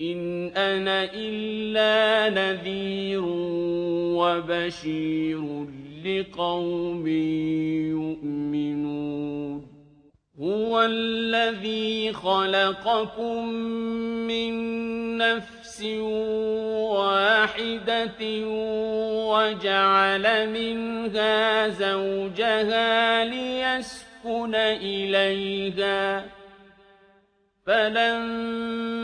إِنْ أَنَا إِلَّا نَذِيرٌ وَبَشِيرٌ لِّقَوْمٍ يُؤْمِنُونَ هُوَ الَّذِي خَلَقَكُم مِّن نَّفْسٍ وَاحِدَةٍ وَجَعَلَ مِنْهَا زَوْجَهَا لِيَسْكُنَ إِلَيْهَا ۖ فَلَمَّا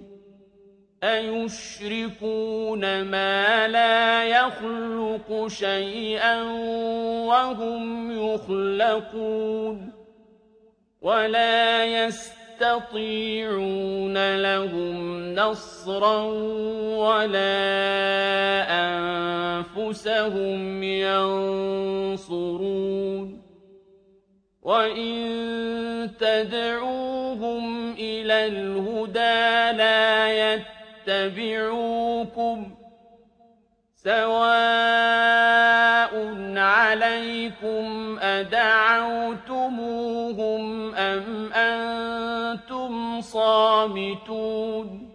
أَيُشْرِكُونَ مَا لَا يَخْلُقُ شَيْئًا وَهُمْ يُخْلَقُونَ وَلَا يَسْتَطِيعُونَ لَهُمْ نَصْرًا وَلَا أَنفُسَهُمْ يَنصُرُونَ وَإِن تَدْعُوهُمْ إِلَى الْهُدَىٰ لَا يَتَّبِعُوكُمْ ۚ سَوَاءٌ عَلَيْكُمْ أَدَعَوْتُمُوهُمْ أَمْ أَنتُمْ صَامِتُونَ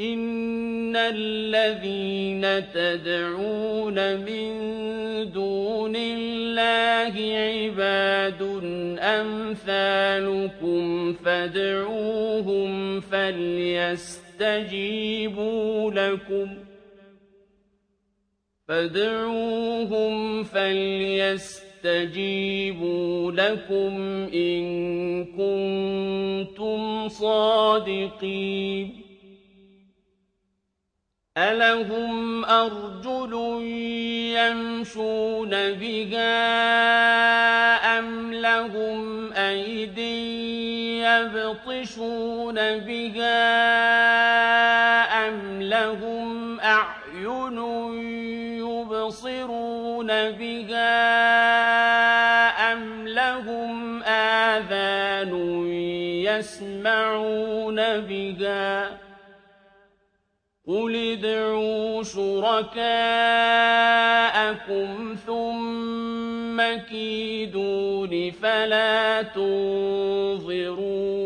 إِنَّ الَّذِينَ تَدْعُونَ مِن دُونِ اللَّهِ عِبَادٌ أَمْثَالُكُمْ فَادْعُوهُمْ فَلْيَسْتَجِيبُوا لَكُمْ ۖ فادعوهم فليستجيبوا لكم إن كنتم صادقين. ألهم أرجل يمشون بها أم لهم أيد يبطشون بها يسمعون بها ۖ. قُلِ ادْعُوا شُرَكَاءَكُمْ ثُمَّ كِيدُونِ فَلَا تُنظِرُونِ.